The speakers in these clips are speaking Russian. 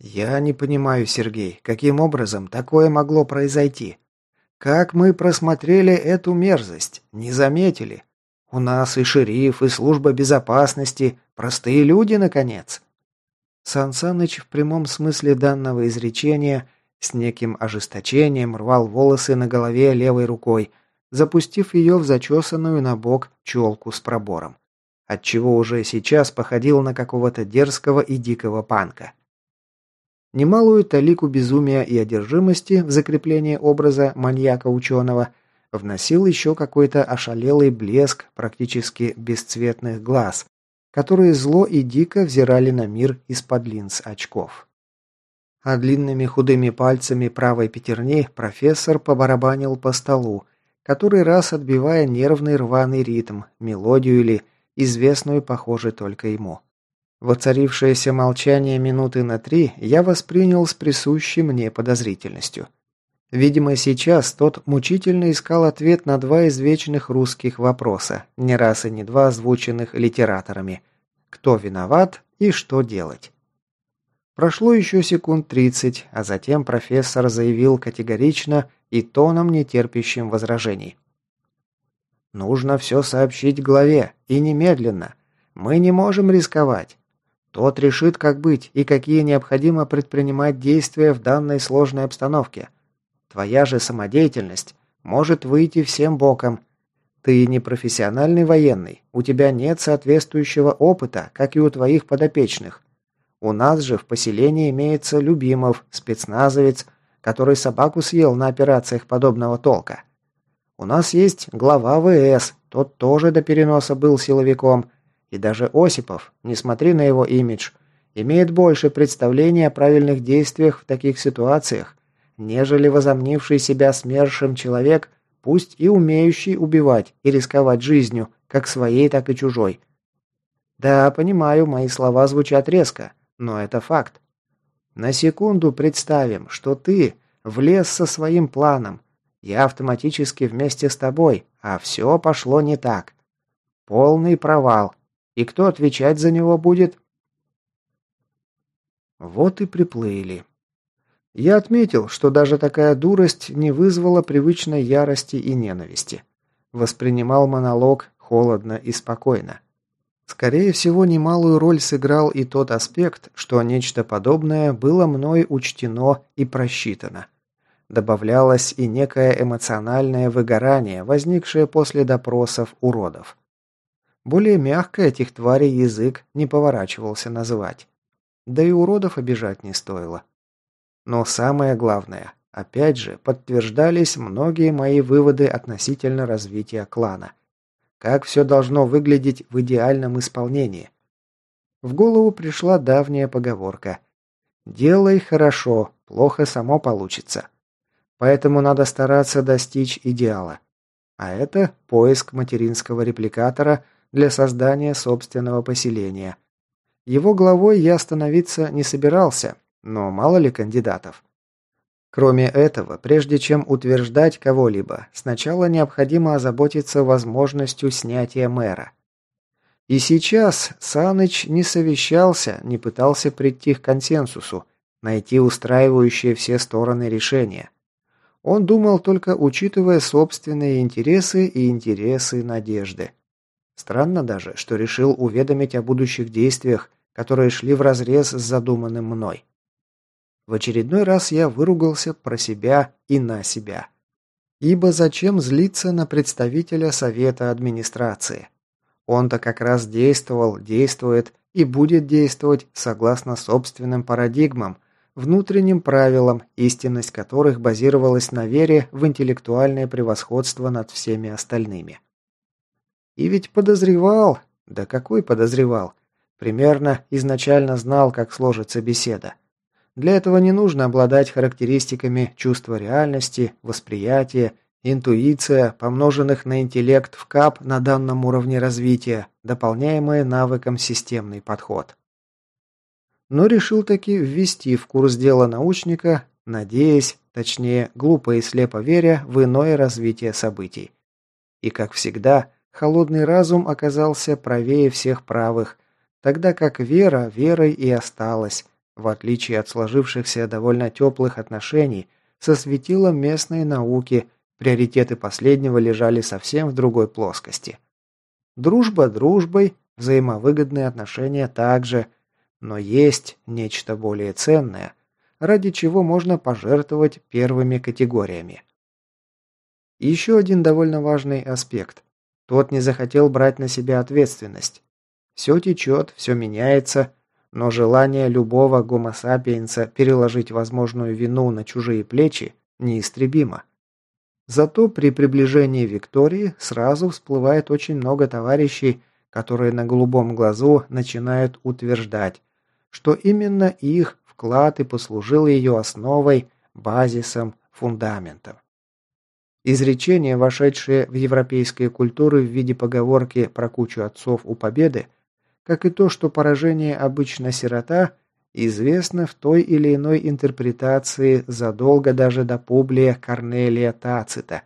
«Я не понимаю, Сергей, каким образом такое могло произойти? Как мы просмотрели эту мерзость? Не заметили? У нас и шериф, и служба безопасности, простые люди, наконец». Сан Саныч в прямом смысле данного изречения с неким ожесточением рвал волосы на голове левой рукой, запустив ее в зачесанную на бок челку с пробором, отчего уже сейчас походил на какого-то дерзкого и дикого панка. Немалую талику безумия и одержимости в закрепление образа маньяка-ученого вносил еще какой-то ошалелый блеск практически бесцветных глаз, которые зло и дико взирали на мир из-под линз очков. А длинными худыми пальцами правой пятерни профессор побарабанил по столу, который раз отбивая нервный рваный ритм, мелодию или известную, похоже, только ему. Воцарившееся молчание минуты на три я воспринял с присущей мне подозрительностью. Видимо, сейчас тот мучительно искал ответ на два извечных русских вопроса, не раз и не два озвученных литераторами. Кто виноват и что делать? Прошло еще секунд тридцать, а затем профессор заявил категорично и тоном, нетерпящим возражений. «Нужно все сообщить главе, и немедленно. Мы не можем рисковать. Тот решит, как быть и какие необходимо предпринимать действия в данной сложной обстановке. Твоя же самодеятельность может выйти всем боком. Ты не профессиональный военный, у тебя нет соответствующего опыта, как и у твоих подопечных. У нас же в поселении имеется Любимов, спецназовец, который собаку съел на операциях подобного толка. У нас есть глава ВС, тот тоже до переноса был силовиком, и даже Осипов, не смотри на его имидж, имеет больше представления о правильных действиях в таких ситуациях, нежели возомнивший себя смершим человек, пусть и умеющий убивать и рисковать жизнью, как своей, так и чужой. Да, понимаю, мои слова звучат резко, но это факт. На секунду представим, что ты влез со своим планом, я автоматически вместе с тобой, а все пошло не так. Полный провал, и кто отвечать за него будет? Вот и приплыли. Я отметил, что даже такая дурость не вызвала привычной ярости и ненависти. Воспринимал монолог холодно и спокойно. Скорее всего, немалую роль сыграл и тот аспект, что нечто подобное было мной учтено и просчитано. Добавлялось и некое эмоциональное выгорание, возникшее после допросов уродов. Более мягко этих тварей язык не поворачивался называть. Да и уродов обижать не стоило. Но самое главное, опять же, подтверждались многие мои выводы относительно развития клана. Как все должно выглядеть в идеальном исполнении. В голову пришла давняя поговорка «Делай хорошо, плохо само получится». Поэтому надо стараться достичь идеала. А это поиск материнского репликатора – для создания собственного поселения. Его главой я становиться не собирался, но мало ли кандидатов. Кроме этого, прежде чем утверждать кого-либо, сначала необходимо озаботиться возможностью снятия мэра. И сейчас Саныч не совещался, не пытался прийти к консенсусу, найти устраивающие все стороны решения. Он думал только учитывая собственные интересы и интересы надежды. Странно даже, что решил уведомить о будущих действиях, которые шли вразрез с задуманным мной. В очередной раз я выругался про себя и на себя. Ибо зачем злиться на представителя Совета администрации? Он-то как раз действовал, действует и будет действовать согласно собственным парадигмам, внутренним правилам, истинность которых базировалась на вере в интеллектуальное превосходство над всеми остальными. И ведь подозревал, да какой подозревал, примерно изначально знал, как сложится беседа. Для этого не нужно обладать характеристиками чувства реальности, восприятия, интуиция, помноженных на интеллект в КАП на данном уровне развития, дополняемые навыком системный подход. Но решил таки ввести в курс дела научника, надеясь, точнее, глупо и слепо веря в иное развитие событий. И, как всегда, холодный разум оказался правее всех правых, тогда как вера верой и осталась, в отличие от сложившихся довольно теплых отношений со светилом местной науки, приоритеты последнего лежали совсем в другой плоскости. Дружба дружбой, взаимовыгодные отношения также, но есть нечто более ценное, ради чего можно пожертвовать первыми категориями. Еще один довольно важный аспект. Тот не захотел брать на себя ответственность. Все течет, все меняется, но желание любого гомо-сапиенса переложить возможную вину на чужие плечи неистребимо. Зато при приближении Виктории сразу всплывает очень много товарищей, которые на голубом глазу начинают утверждать, что именно их вклад и послужил ее основой, базисом, фундаментом. Изречения, вошедшие в европейские культуры в виде поговорки про кучу отцов у победы, как и то, что поражение обычно сирота, известно в той или иной интерпретации задолго даже до Публия Корнелия Тацита,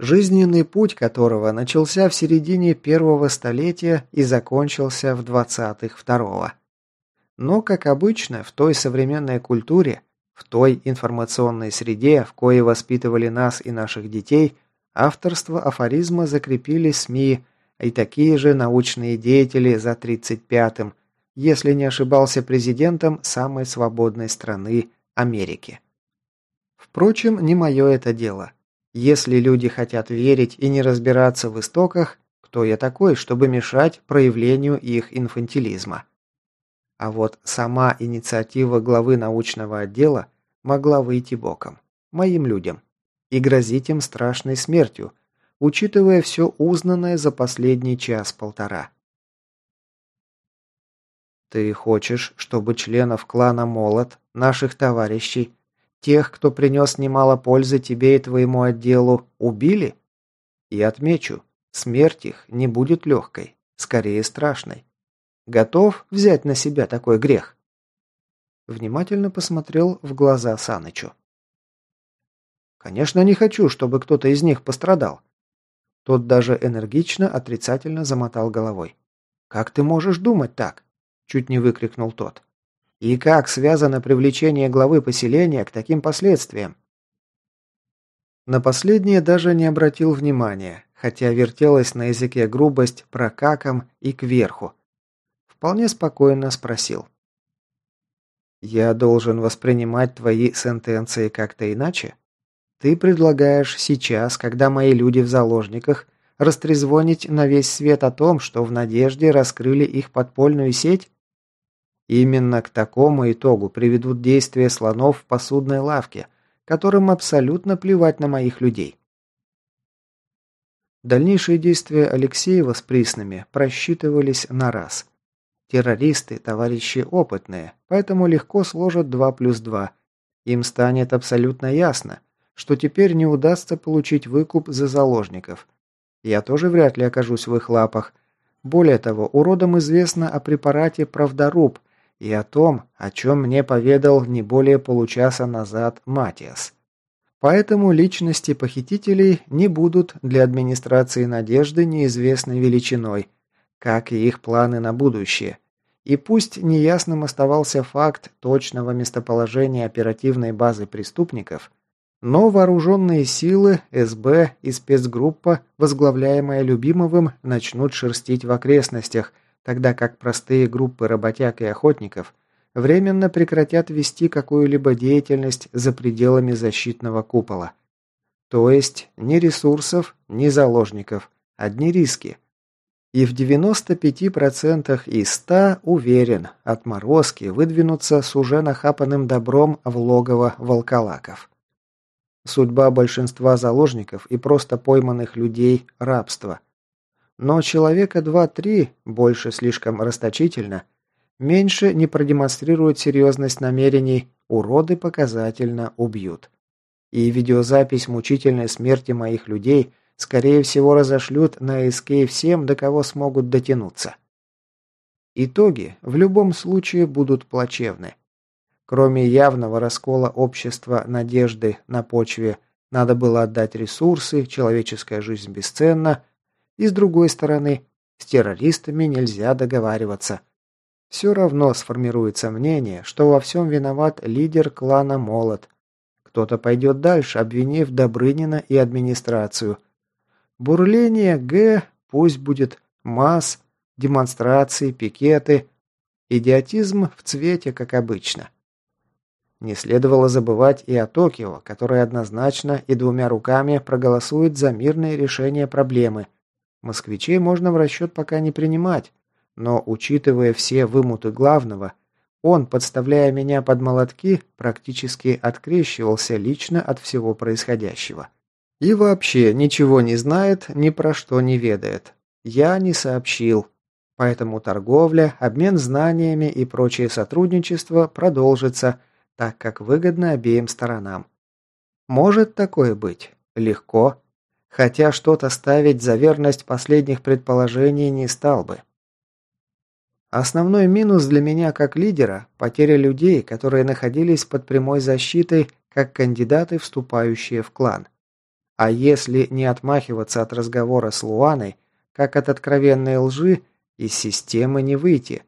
жизненный путь которого начался в середине первого столетия и закончился в двадцатых второго. Но, как обычно, в той современной культуре, в той информационной среде, в коей воспитывали нас и наших детей, авторство афоризма закрепили СМИ, и такие же научные деятели за 35-м, если не ошибался президентом самой свободной страны Америки. Впрочем, не мое это дело. Если люди хотят верить и не разбираться в истоках, кто я такой, чтобы мешать проявлению их инфантилизма? А вот сама инициатива главы научного отдела могла выйти боком. Моим людям. И грозить им страшной смертью – учитывая все узнанное за последний час-полтора. «Ты хочешь, чтобы членов клана Молот, наших товарищей, тех, кто принес немало пользы тебе и твоему отделу, убили? И отмечу, смерть их не будет легкой, скорее страшной. Готов взять на себя такой грех?» Внимательно посмотрел в глаза Санычу. «Конечно, не хочу, чтобы кто-то из них пострадал. Тот даже энергично отрицательно замотал головой. «Как ты можешь думать так?» – чуть не выкрикнул тот. «И как связано привлечение главы поселения к таким последствиям?» На последнее даже не обратил внимания, хотя вертелась на языке грубость про каком и кверху. Вполне спокойно спросил. «Я должен воспринимать твои сентенции как-то иначе?» Ты предлагаешь сейчас, когда мои люди в заложниках, растрезвонить на весь свет о том, что в надежде раскрыли их подпольную сеть? Именно к такому итогу приведут действия слонов в посудной лавке, которым абсолютно плевать на моих людей. Дальнейшие действия Алексеева с Приснами просчитывались на раз. Террористы – товарищи опытные, поэтому легко сложат 2 плюс 2. Им станет абсолютно ясно, что теперь не удастся получить выкуп за заложников. Я тоже вряд ли окажусь в их лапах. Более того, уродам известно о препарате «Правдоруб» и о том, о чем мне поведал не более получаса назад Матиас. Поэтому личности похитителей не будут для администрации «Надежды» неизвестной величиной, как и их планы на будущее. И пусть неясным оставался факт точного местоположения оперативной базы преступников – но вооруженные силы, СБ и спецгруппа, возглавляемая Любимовым, начнут шерстить в окрестностях, тогда как простые группы работяг и охотников временно прекратят вести какую-либо деятельность за пределами защитного купола. То есть ни ресурсов, ни заложников, одни риски. И в 95% из 100 уверен, отморозки выдвинутся с уже нахапанным добром в логово волколаков. Судьба большинства заложников и просто пойманных людей – рабство. Но человека два-три, больше слишком расточительно, меньше не продемонстрируют серьезность намерений, уроды показательно убьют. И видеозапись мучительной смерти моих людей, скорее всего, разошлют на СК всем, до кого смогут дотянуться. Итоги в любом случае будут плачевны. Кроме явного раскола общества надежды на почве «надо было отдать ресурсы, человеческая жизнь бесценна», и с другой стороны, с террористами нельзя договариваться. все равно сформируется мнение, что во всем виноват лидер клана Молот. Кто-то пойдет дальше, обвинив Добрынина и администрацию. Бурление Г пусть будет масс, демонстрации, пикеты. Идиотизм в цвете, как обычно. Не следовало забывать и о Токио, который однозначно и двумя руками проголосует за мирное решение проблемы. Москвичей можно в расчет пока не принимать, но, учитывая все вымуты главного, он, подставляя меня под молотки, практически открещивался лично от всего происходящего. И вообще ничего не знает, ни про что не ведает. Я не сообщил. Поэтому торговля, обмен знаниями и прочее сотрудничество продолжится, так как выгодно обеим сторонам. Может такое быть. Легко. Хотя что-то ставить за верность последних предположений не стал бы. Основной минус для меня как лидера – потеря людей, которые находились под прямой защитой, как кандидаты, вступающие в клан. А если не отмахиваться от разговора с Луаной, как от откровенной лжи, из системы не выйти.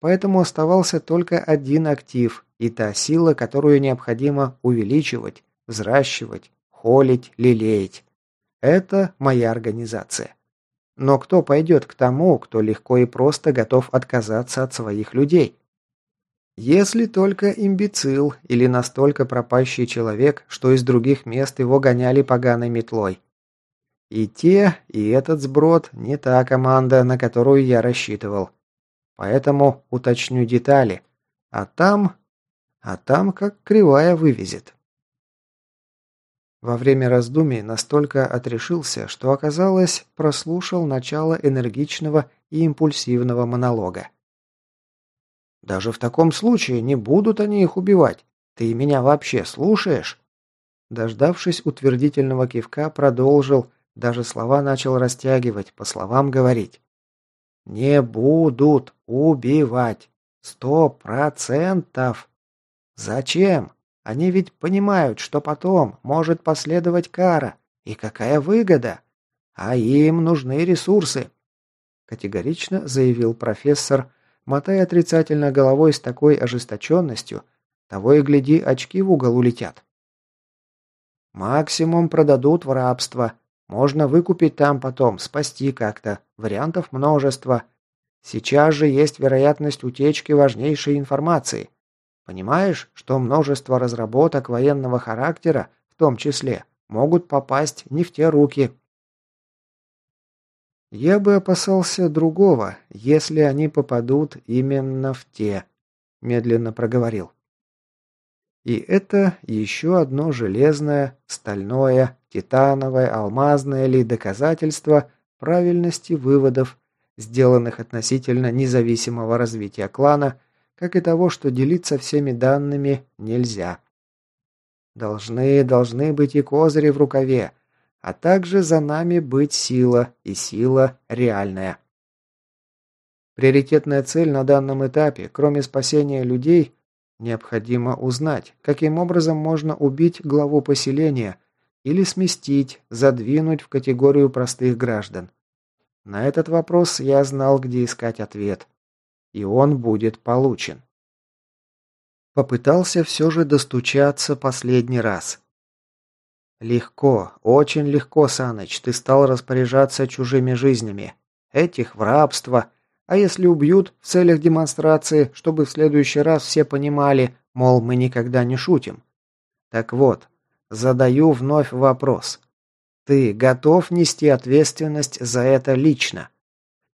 Поэтому оставался только один актив и та сила, которую необходимо увеличивать, взращивать, холить, лелеять. Это моя организация. Но кто пойдет к тому, кто легко и просто готов отказаться от своих людей? Если только имбецил или настолько пропащий человек, что из других мест его гоняли поганой метлой. И те, и этот сброд не та команда, на которую я рассчитывал. Поэтому уточню детали. А там... А там как кривая вывезет. Во время раздумий настолько отрешился, что оказалось, прослушал начало энергичного и импульсивного монолога. «Даже в таком случае не будут они их убивать. Ты меня вообще слушаешь?» Дождавшись утвердительного кивка, продолжил, даже слова начал растягивать, по словам говорить. «Не будут убивать. Сто процентов. Зачем? Они ведь понимают, что потом может последовать кара. И какая выгода? А им нужны ресурсы. Категорично заявил профессор, мотая отрицательно головой с такой ожесточенностью, того и гляди, очки в угол улетят. Максимум продадут в рабство. Можно выкупить там потом, спасти как-то. Вариантов множество. Сейчас же есть вероятность утечки важнейшей информации. Понимаешь, что множество разработок военного характера, в том числе, могут попасть не в те руки. Я бы опасался другого, если они попадут именно в те, медленно проговорил. И это еще одно железное, стальное, титановое, алмазное ли доказательство правильности выводов, сделанных относительно независимого развития клана как и того, что делиться всеми данными нельзя. Должны, должны быть и козыри в рукаве, а также за нами быть сила, и сила реальная. Приоритетная цель на данном этапе, кроме спасения людей, необходимо узнать, каким образом можно убить главу поселения или сместить, задвинуть в категорию простых граждан. На этот вопрос я знал, где искать ответ и он будет получен. Попытался все же достучаться последний раз. Легко, очень легко, Саныч, ты стал распоряжаться чужими жизнями. Этих в рабство. А если убьют в целях демонстрации, чтобы в следующий раз все понимали, мол, мы никогда не шутим. Так вот, задаю вновь вопрос. Ты готов нести ответственность за это лично?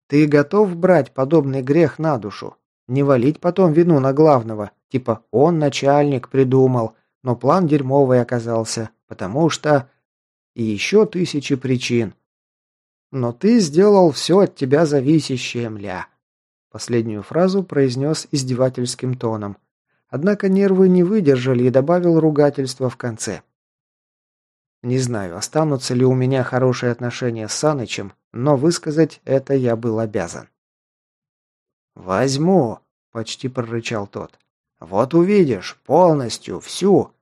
Ты готов брать подобный грех на душу? Не валить потом вину на главного, типа он начальник придумал, но план дерьмовый оказался, потому что... И еще тысячи причин. Но ты сделал все от тебя зависящее, мля. Последнюю фразу произнес издевательским тоном. Однако нервы не выдержали и добавил ругательство в конце. Не знаю, останутся ли у меня хорошие отношения с Санычем, но высказать это я был обязан. «Возьму», — почти прорычал тот. «Вот увидишь, полностью, всю.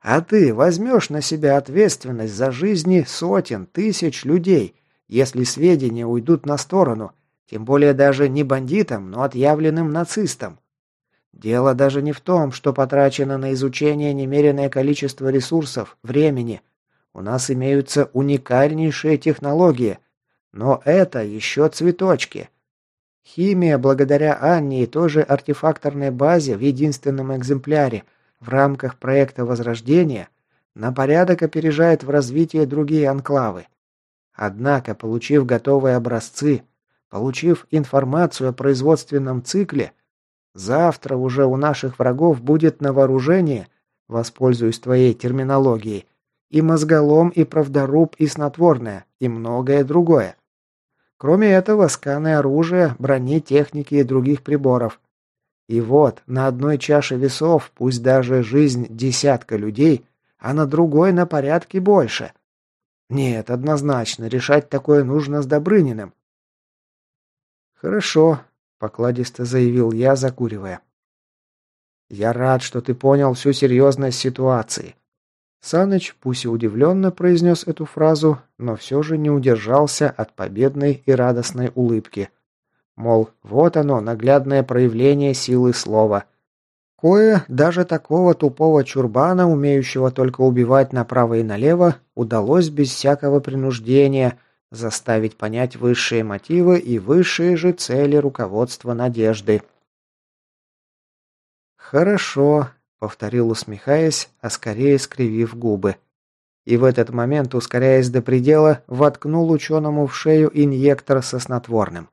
А ты возьмешь на себя ответственность за жизни сотен, тысяч людей, если сведения уйдут на сторону, Тем более даже не бандитам, но отъявленным нацистам. Дело даже не в том, что потрачено на изучение немеренное количество ресурсов, времени. У нас имеются уникальнейшие технологии. Но это еще цветочки. Химия, благодаря Анне и той же артефакторной базе в единственном экземпляре в рамках проекта Возрождения, на порядок опережает в развитии другие анклавы. Однако, получив готовые образцы, получив информацию о производственном цикле, Завтра уже у наших врагов будет на вооружении, воспользуюсь твоей терминологией, и мозголом, и правдоруб, и снотворное, и многое другое. Кроме этого, сканы оружия, брони, техники и других приборов. И вот, на одной чаше весов, пусть даже жизнь десятка людей, а на другой на порядке больше. Нет, однозначно, решать такое нужно с Добрыниным. Хорошо, покладисто заявил я, закуривая. Я рад, что ты понял всю серьезность ситуации. Саныч, пусть и удивленно произнес эту фразу, но все же не удержался от победной и радостной улыбки. Мол, вот оно, наглядное проявление силы слова. Кое, даже такого тупого чурбана, умеющего только убивать направо и налево, удалось без всякого принуждения заставить понять высшие мотивы и высшие же цели руководства надежды. «Хорошо», — повторил усмехаясь, а скорее скривив губы. И в этот момент, ускоряясь до предела, воткнул ученому в шею инъектор со снотворным.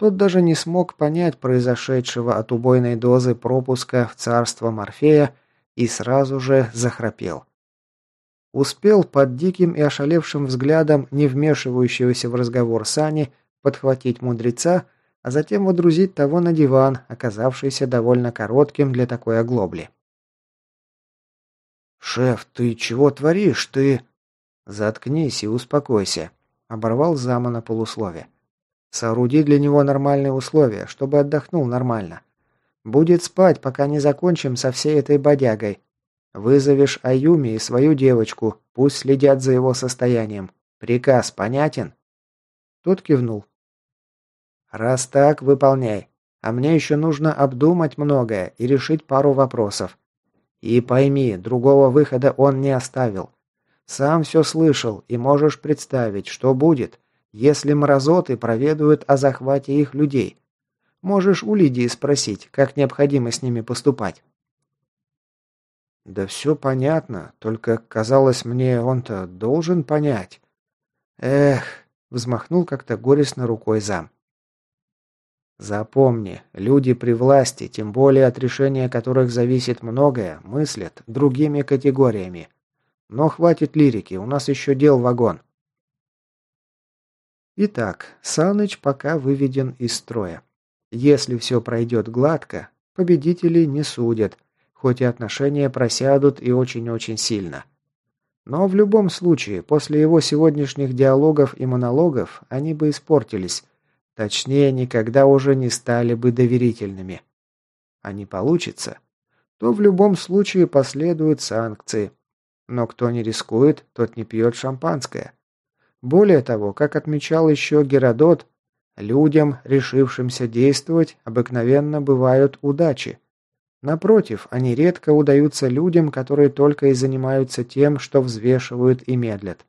Тот даже не смог понять произошедшего от убойной дозы пропуска в царство Морфея и сразу же захрапел. Успел под диким и ошалевшим взглядом не вмешивающегося в разговор Сани подхватить мудреца, а затем водрузить того на диван, оказавшийся довольно коротким для такой оглобли. «Шеф, ты чего творишь? Ты...» «Заткнись и успокойся», — оборвал зама на полуслове. «Сооруди для него нормальные условия, чтобы отдохнул нормально. Будет спать, пока не закончим со всей этой бодягой, Вызовешь Аюми и свою девочку, пусть следят за его состоянием. Приказ понятен?» Тот кивнул. «Раз так, выполняй. А мне еще нужно обдумать многое и решить пару вопросов. И пойми, другого выхода он не оставил. Сам все слышал и можешь представить, что будет, если мразоты проведают о захвате их людей. Можешь у Лидии спросить, как необходимо с ними поступать. Да все понятно, только казалось мне, он-то должен понять. Эх, взмахнул как-то горестно рукой зам. Запомни, люди при власти, тем более от решения которых зависит многое, мыслят другими категориями. Но хватит лирики, у нас еще дел вагон. Итак, Саныч пока выведен из строя. Если все пройдет гладко, победителей не судят – хоть и отношения просядут и очень-очень сильно. Но в любом случае, после его сегодняшних диалогов и монологов, они бы испортились. Точнее, никогда уже не стали бы доверительными. А не получится, то в любом случае последуют санкции. Но кто не рискует, тот не пьет шампанское. Более того, как отмечал еще Геродот, людям, решившимся действовать, обыкновенно бывают удачи. Напротив, они редко удаются людям, которые только и занимаются тем, что взвешивают и медлят.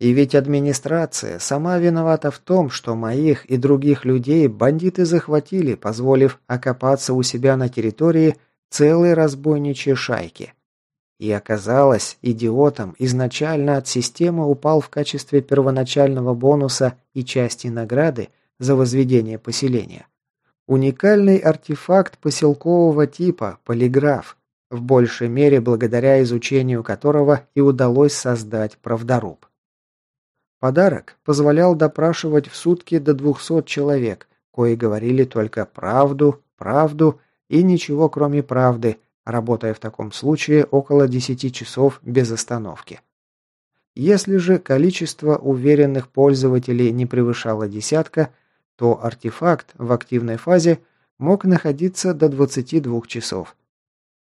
И ведь администрация сама виновата в том, что моих и других людей бандиты захватили, позволив окопаться у себя на территории целой разбойничьей шайки. И оказалось, идиотом изначально от системы упал в качестве первоначального бонуса и части награды за возведение поселения. Уникальный артефакт поселкового типа – полиграф, в большей мере благодаря изучению которого и удалось создать правдоруб. Подарок позволял допрашивать в сутки до 200 человек, кои говорили только правду, правду и ничего кроме правды, работая в таком случае около 10 часов без остановки. Если же количество уверенных пользователей не превышало десятка – то артефакт в активной фазе мог находиться до 22 часов.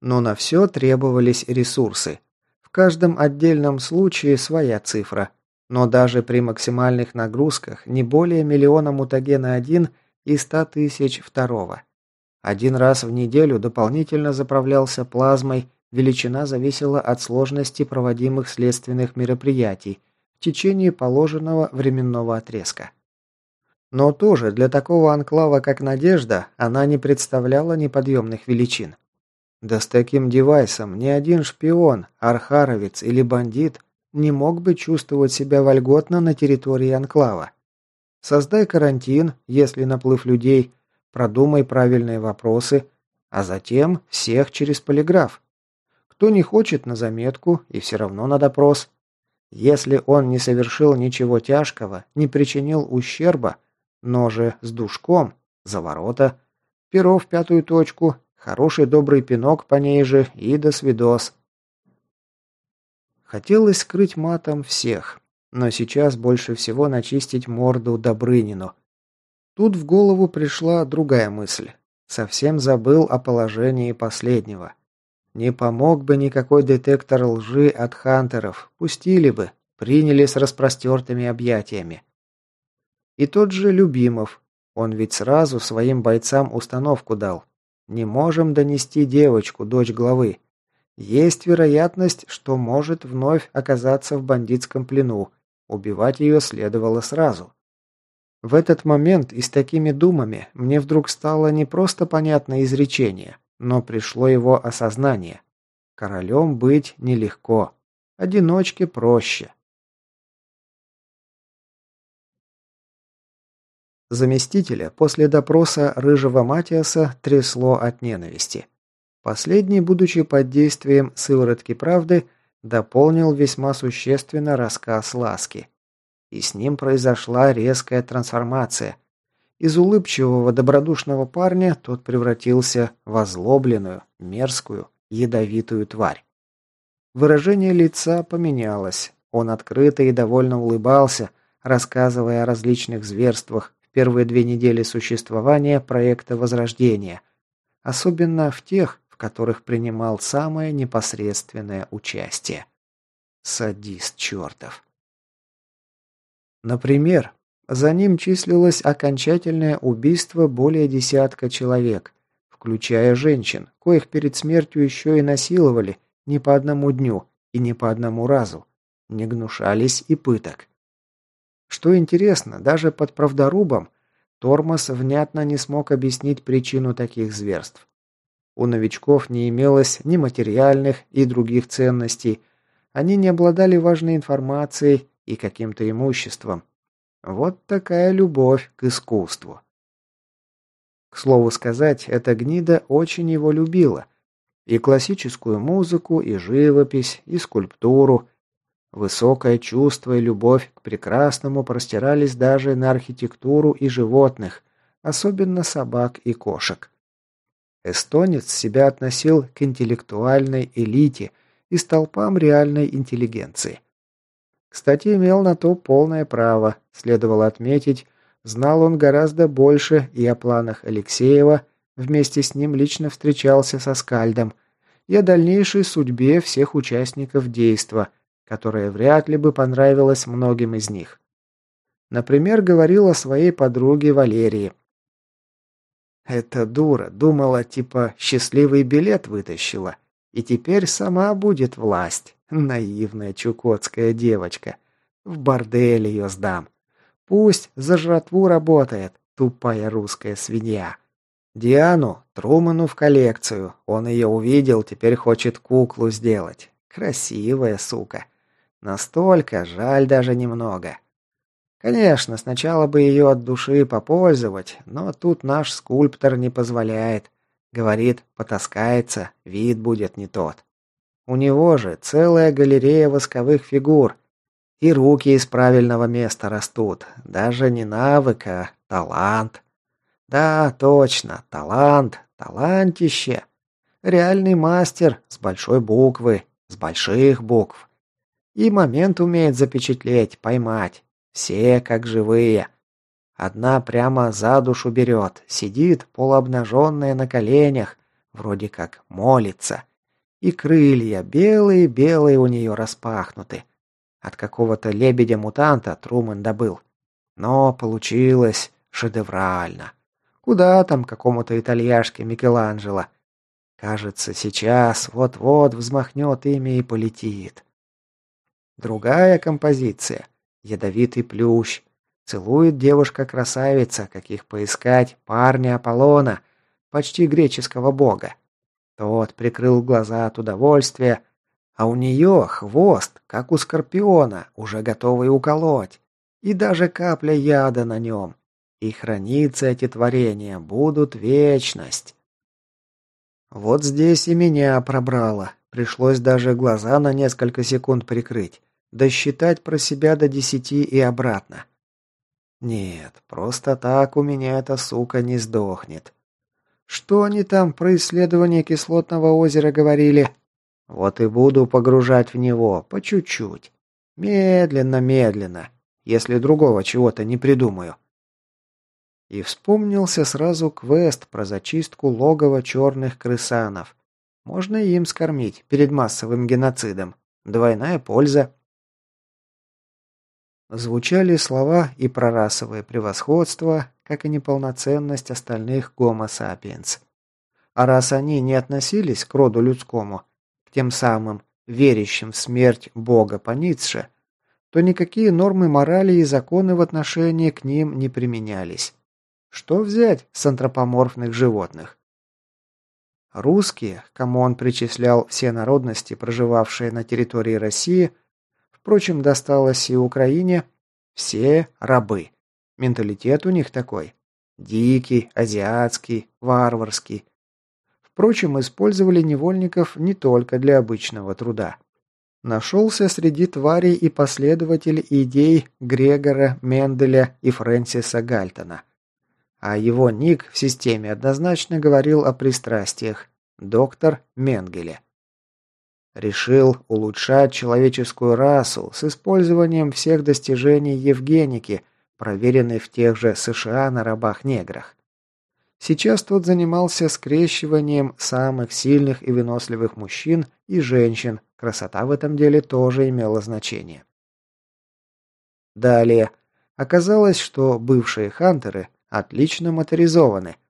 Но на все требовались ресурсы. В каждом отдельном случае своя цифра. Но даже при максимальных нагрузках не более миллиона мутагена-1 и 100 тысяч второго. Один раз в неделю дополнительно заправлялся плазмой, величина зависела от сложности проводимых следственных мероприятий в течение положенного временного отрезка. Но тоже для такого анклава, как Надежда, она не представляла неподъемных величин. Да с таким девайсом ни один шпион, архаровец или бандит не мог бы чувствовать себя вольготно на территории анклава. Создай карантин, если наплыв людей, продумай правильные вопросы, а затем всех через полиграф. Кто не хочет на заметку и все равно на допрос. Если он не совершил ничего тяжкого, не причинил ущерба, но же с душком, за ворота, перо в пятую точку, хороший добрый пинок по ней же и до свидос. Хотелось скрыть матом всех, но сейчас больше всего начистить морду Добрынину. Тут в голову пришла другая мысль. Совсем забыл о положении последнего. Не помог бы никакой детектор лжи от хантеров, пустили бы, приняли с распростертыми объятиями. И тот же Любимов, он ведь сразу своим бойцам установку дал. Не можем донести девочку, дочь главы. Есть вероятность, что может вновь оказаться в бандитском плену. Убивать ее следовало сразу. В этот момент и с такими думами мне вдруг стало не просто понятно изречение, но пришло его осознание. Королем быть нелегко. Одиночке проще. Заместителя после допроса рыжего Матиаса трясло от ненависти. Последний, будучи под действием сыворотки правды, дополнил весьма существенно рассказ Ласки. И с ним произошла резкая трансформация. Из улыбчивого добродушного парня тот превратился в озлобленную, мерзкую, ядовитую тварь. Выражение лица поменялось. Он открыто и довольно улыбался, рассказывая о различных зверствах в первые две недели существования проекта Возрождения, особенно в тех, которых принимал самое непосредственное участие. Садист чертов. Например, за ним числилось окончательное убийство более десятка человек, включая женщин, коих перед смертью еще и насиловали не по одному дню и не по одному разу, не гнушались и пыток. Что интересно, даже под правдорубом Тормоз внятно не смог объяснить причину таких зверств. У новичков не имелось ни материальных и других ценностей. Они не обладали важной информацией и каким-то имуществом. Вот такая любовь к искусству. К слову сказать, эта гнида очень его любила. И классическую музыку, и живопись, и скульптуру. Высокое чувство и любовь к прекрасному простирались даже на архитектуру и животных, особенно собак и кошек. Эстонец себя относил к интеллектуальной элите и столпам реальной интеллигенции. Кстати, имел на то полное право, следовало отметить, знал он гораздо больше и о планах Алексеева, вместе с ним лично встречался со Скальдом, и о дальнейшей судьбе всех участников действа, которое вряд ли бы понравилось многим из них. Например, говорил о своей подруге Валерии, эта дура думала, типа, счастливый билет вытащила. И теперь сама будет власть. Наивная чукотская девочка. В бордель ее сдам. Пусть за жратву работает, тупая русская свинья. Диану, Труману в коллекцию. Он ее увидел, теперь хочет куклу сделать. Красивая сука. Настолько, жаль даже немного. Конечно, сначала бы ее от души попользовать, но тут наш скульптор не позволяет. Говорит, потаскается, вид будет не тот. У него же целая галерея восковых фигур. И руки из правильного места растут. Даже не навык, а талант. Да, точно, талант, талантище. Реальный мастер с большой буквы, с больших букв. И момент умеет запечатлеть, поймать. Все как живые. Одна прямо за душу берет, сидит полуобнаженная на коленях, вроде как молится. И крылья белые-белые у нее распахнуты. От какого-то лебедя-мутанта Трумэн добыл. Но получилось шедеврально. Куда там какому-то итальяшке Микеланджело? Кажется, сейчас вот-вот взмахнет ими и полетит. Другая композиция. Ядовитый плющ. Целует девушка-красавица, каких поискать, парня Аполлона, почти греческого бога. Тот прикрыл глаза от удовольствия, а у нее хвост, как у скорпиона, уже готовый уколоть. И даже капля яда на нем. И храниться эти творения будут вечность. Вот здесь и меня пробрало. Пришлось даже глаза на несколько секунд прикрыть. Досчитать про себя до десяти и обратно. Нет, просто так у меня эта сука не сдохнет. Что они там про исследование кислотного озера говорили? Вот и буду погружать в него, по чуть-чуть. Медленно-медленно, если другого чего-то не придумаю. И вспомнился сразу квест про зачистку логова черных крысанов. Можно им скормить перед массовым геноцидом. Двойная польза. Звучали слова и про расовое превосходство, как и неполноценность остальных гомо сапиенс. А раз они не относились к роду людскому, к тем самым верящим в смерть Бога по Ницше, то никакие нормы морали и законы в отношении к ним не применялись. Что взять с антропоморфных животных? Русские, кому он причислял все народности, проживавшие на территории России, Впрочем, досталось и Украине. Все рабы. Менталитет у них такой. Дикий, азиатский, варварский. Впрочем, использовали невольников не только для обычного труда. Нашелся среди тварей и последователь идей Грегора, Менделя и Фрэнсиса Гальтона. А его ник в системе однозначно говорил о пристрастиях – доктор Менгеле. Решил улучшать человеческую расу с использованием всех достижений Евгеники, проверенной в тех же США на рабах-неграх. Сейчас тот занимался скрещиванием самых сильных и выносливых мужчин и женщин. Красота в этом деле тоже имела значение. Далее. Оказалось, что бывшие хантеры отлично моторизованы –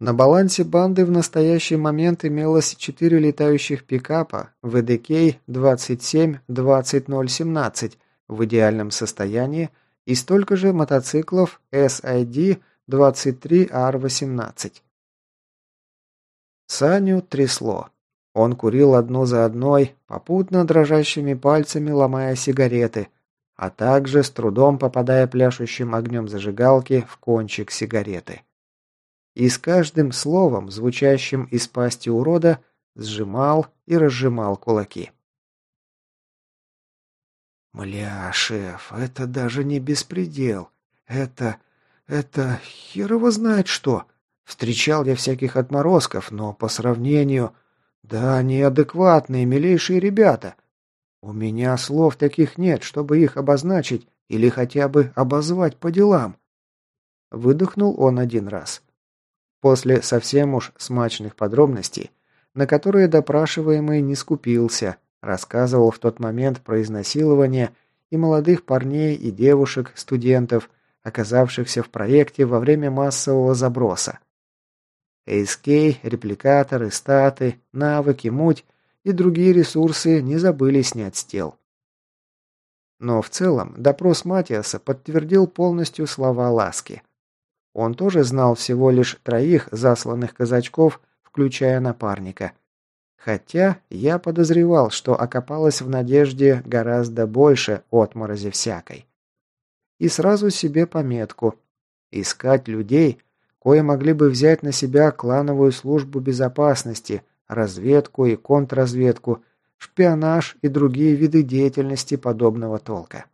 на балансе банды в настоящий момент имелось четыре летающих пикапа ВДК-27-20017 в идеальном состоянии и столько же мотоциклов SID-23R18. Саню трясло. Он курил одну за одной, попутно дрожащими пальцами ломая сигареты, а также с трудом попадая пляшущим огнем зажигалки в кончик сигареты и с каждым словом, звучащим из пасти урода, сжимал и разжимал кулаки. «Мля, шеф, это даже не беспредел. Это... это... херово знает что. Встречал я всяких отморозков, но по сравнению... Да, неадекватные, милейшие ребята. У меня слов таких нет, чтобы их обозначить или хотя бы обозвать по делам». Выдохнул он один раз. После совсем уж смачных подробностей, на которые допрашиваемый не скупился, рассказывал в тот момент про изнасилование и молодых парней и девушек, студентов, оказавшихся в проекте во время массового заброса. ASK, репликаторы, статы, навыки, муть и другие ресурсы не забыли снять с тел. Но в целом допрос Матиаса подтвердил полностью слова Ласки – он тоже знал всего лишь троих засланных казачков, включая напарника. Хотя я подозревал, что окопалось в надежде гораздо больше отморози всякой. И сразу себе пометку. Искать людей, кое могли бы взять на себя клановую службу безопасности, разведку и контрразведку, шпионаж и другие виды деятельности подобного толка.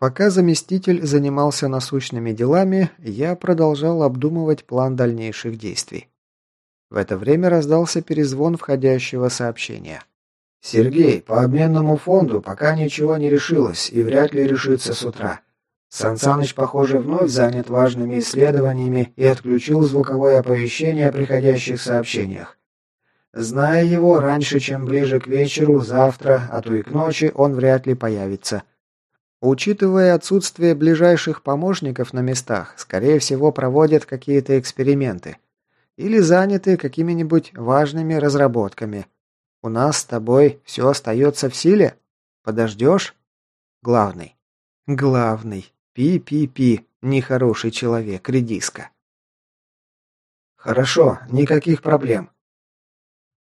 Пока заместитель занимался насущными делами, я продолжал обдумывать план дальнейших действий. В это время раздался перезвон входящего сообщения. «Сергей, по обменному фонду пока ничего не решилось и вряд ли решится с утра. Сансаныч, похоже, вновь занят важными исследованиями и отключил звуковое оповещение о приходящих сообщениях. Зная его, раньше, чем ближе к вечеру, завтра, а то и к ночи, он вряд ли появится. Учитывая отсутствие ближайших помощников на местах, скорее всего, проводят какие-то эксперименты. Или заняты какими-нибудь важными разработками. У нас с тобой все остается в силе? Подождешь? Главный. Главный. Пи-пи-пи. Нехороший человек, редиска. Хорошо, никаких проблем.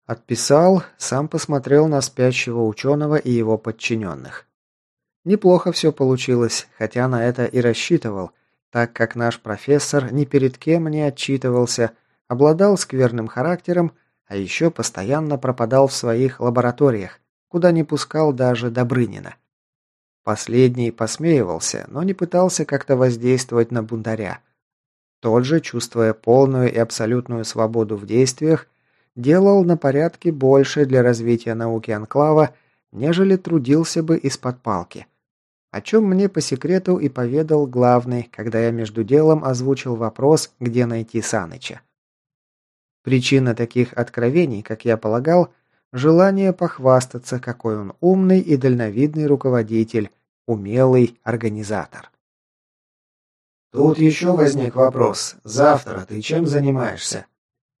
Отписал, сам посмотрел на спящего ученого и его подчиненных. Неплохо все получилось, хотя на это и рассчитывал, так как наш профессор ни перед кем не отчитывался, обладал скверным характером, а еще постоянно пропадал в своих лабораториях, куда не пускал даже Добрынина. Последний посмеивался, но не пытался как-то воздействовать на бунтаря. Тот же, чувствуя полную и абсолютную свободу в действиях, делал на порядке больше для развития науки Анклава, нежели трудился бы из-под палки. О чем мне по секрету и поведал главный, когда я между делом озвучил вопрос, где найти Саныча. Причина таких откровений, как я полагал, желание похвастаться, какой он умный и дальновидный руководитель, умелый организатор. Тут еще возник вопрос. Завтра ты чем занимаешься?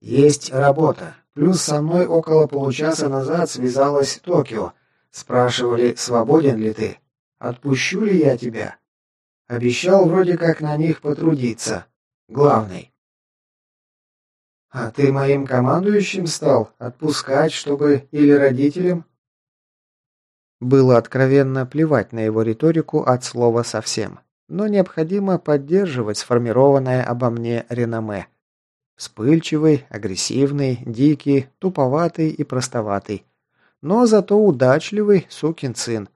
Есть работа. Плюс со мной около получаса назад связалась Токио. Спрашивали, свободен ли ты. Отпущу ли я тебя? Обещал вроде как на них потрудиться. Главный. А ты моим командующим стал? Отпускать, чтобы или родителям? Было откровенно плевать на его риторику от слова совсем. Но необходимо поддерживать сформированное обо мне реноме. Вспыльчивый, агрессивный, дикий, туповатый и простоватый. Но зато удачливый сукин сын.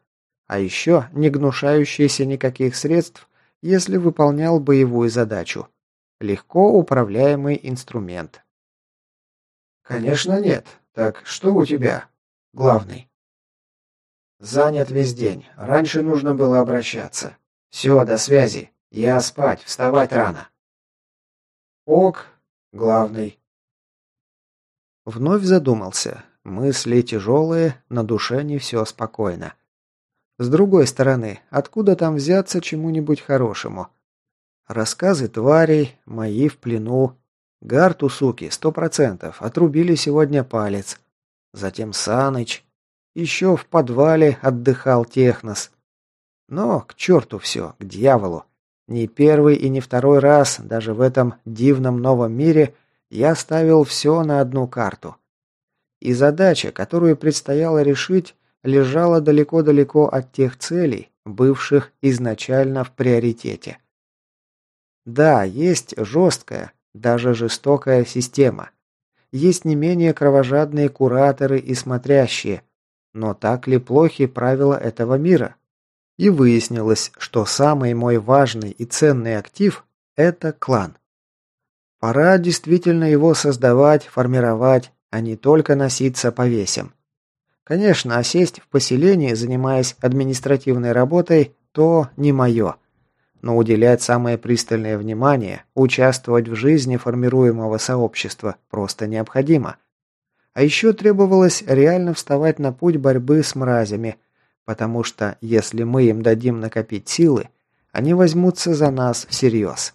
А еще не гнушающийся никаких средств, если выполнял боевую задачу. Легко управляемый инструмент. «Конечно нет. Так что у тебя?» «Главный». «Занят весь день. Раньше нужно было обращаться. Все, до связи. Я спать, вставать рано». «Ок, Главный. Вновь задумался. Мысли тяжелые, на душе не все спокойно. С другой стороны, откуда там взяться чему-нибудь хорошему? Рассказы тварей, мои в плену. Гарту, суки, сто процентов, отрубили сегодня палец. Затем Саныч. Еще в подвале отдыхал Технос. Но к черту все, к дьяволу. Не первый и не второй раз, даже в этом дивном новом мире, я ставил все на одну карту. И задача, которую предстояло решить, лежала далеко-далеко от тех целей, бывших изначально в приоритете. Да, есть жесткая, даже жестокая система. Есть не менее кровожадные кураторы и смотрящие. Но так ли плохи правила этого мира? И выяснилось, что самый мой важный и ценный актив – это клан. Пора действительно его создавать, формировать, а не только носиться по весям. Конечно, осесть в поселении, занимаясь административной работой, то не мое. Но уделять самое пристальное внимание, участвовать в жизни формируемого сообщества просто необходимо. А еще требовалось реально вставать на путь борьбы с мразями – потому что если мы им дадим накопить силы, они возьмутся за нас всерьез.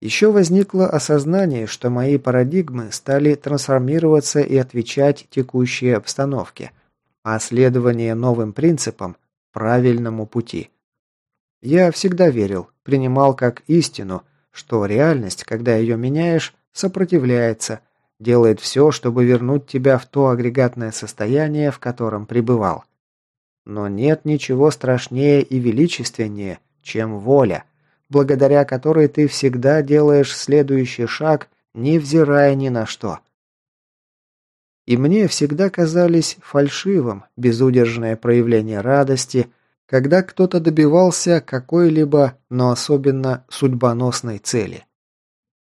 Еще возникло осознание, что мои парадигмы стали трансформироваться и отвечать текущей обстановке, а следование новым принципам – правильному пути. Я всегда верил, принимал как истину, что реальность, когда ее меняешь, сопротивляется, делает все, чтобы вернуть тебя в то агрегатное состояние, в котором пребывал. Но нет ничего страшнее и величественнее, чем воля, благодаря которой ты всегда делаешь следующий шаг, невзирая ни на что. И мне всегда казались фальшивым безудержное проявление радости, когда кто-то добивался какой-либо, но особенно судьбоносной цели.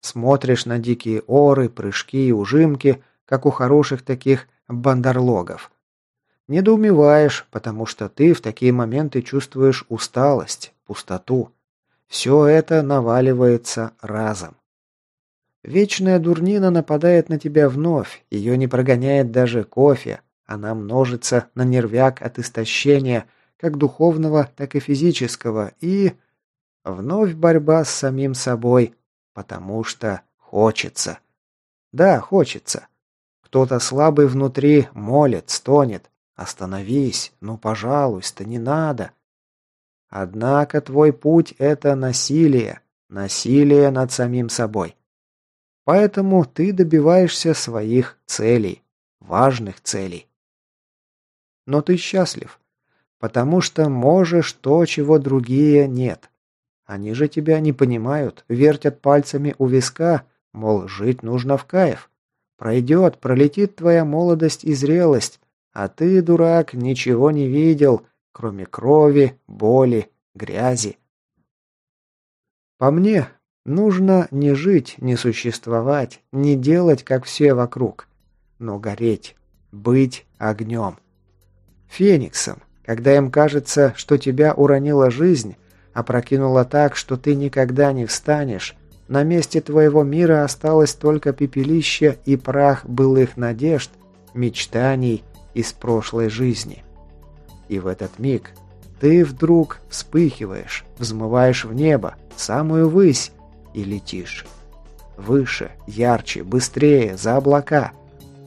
Смотришь на дикие оры, прыжки и ужимки, как у хороших таких бандерлогов. Недоумеваешь, потому что ты в такие моменты чувствуешь усталость, пустоту. Все это наваливается разом. Вечная дурнина нападает на тебя вновь, ее не прогоняет даже кофе, она множится на нервяк от истощения, как духовного, так и физического, и... Вновь борьба с самим собой, потому что хочется. Да, хочется. Кто-то слабый внутри молит, стонет. Остановись, ну, пожалуйста, не надо. Однако твой путь – это насилие, насилие над самим собой. Поэтому ты добиваешься своих целей, важных целей. Но ты счастлив, потому что можешь то, чего другие нет. Они же тебя не понимают, вертят пальцами у виска, мол, жить нужно в кайф. Пройдет, пролетит твоя молодость и зрелость, а ты, дурак, ничего не видел, кроме крови, боли, грязи. По мне, нужно не жить, не существовать, не делать, как все вокруг, но гореть, быть огнем. Фениксом, когда им кажется, что тебя уронила жизнь, опрокинула так, что ты никогда не встанешь, на месте твоего мира осталось только пепелище и прах былых надежд, мечтаний из прошлой жизни. И в этот миг ты вдруг вспыхиваешь, взмываешь в небо, самую высь и летишь. Выше, ярче, быстрее, за облака.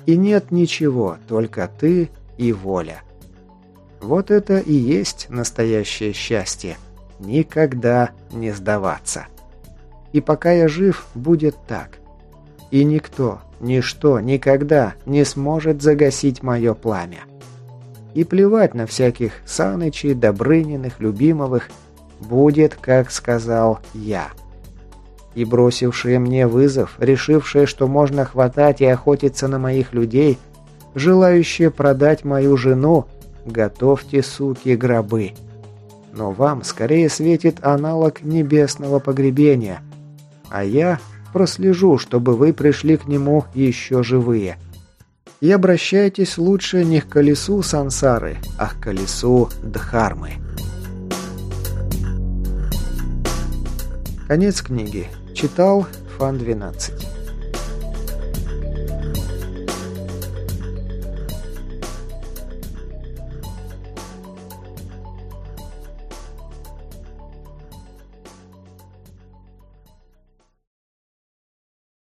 И нет ничего, только ты и воля. Вот это и есть настоящее счастье. Никогда не сдаваться. И пока я жив, будет так. И никто, ничто, никогда не сможет загасить мое пламя. И плевать на всяких Санычей, Добрыниных, Любимовых, будет, как сказал я. И бросившие мне вызов, решившие, что можно хватать и охотиться на моих людей, желающие продать мою жену, Готовьте, суки, гробы. Но вам скорее светит аналог небесного погребения. А я прослежу, чтобы вы пришли к нему еще живые. И обращайтесь лучше не к колесу сансары, а к колесу дхармы. Конец книги. Читал Фан 12.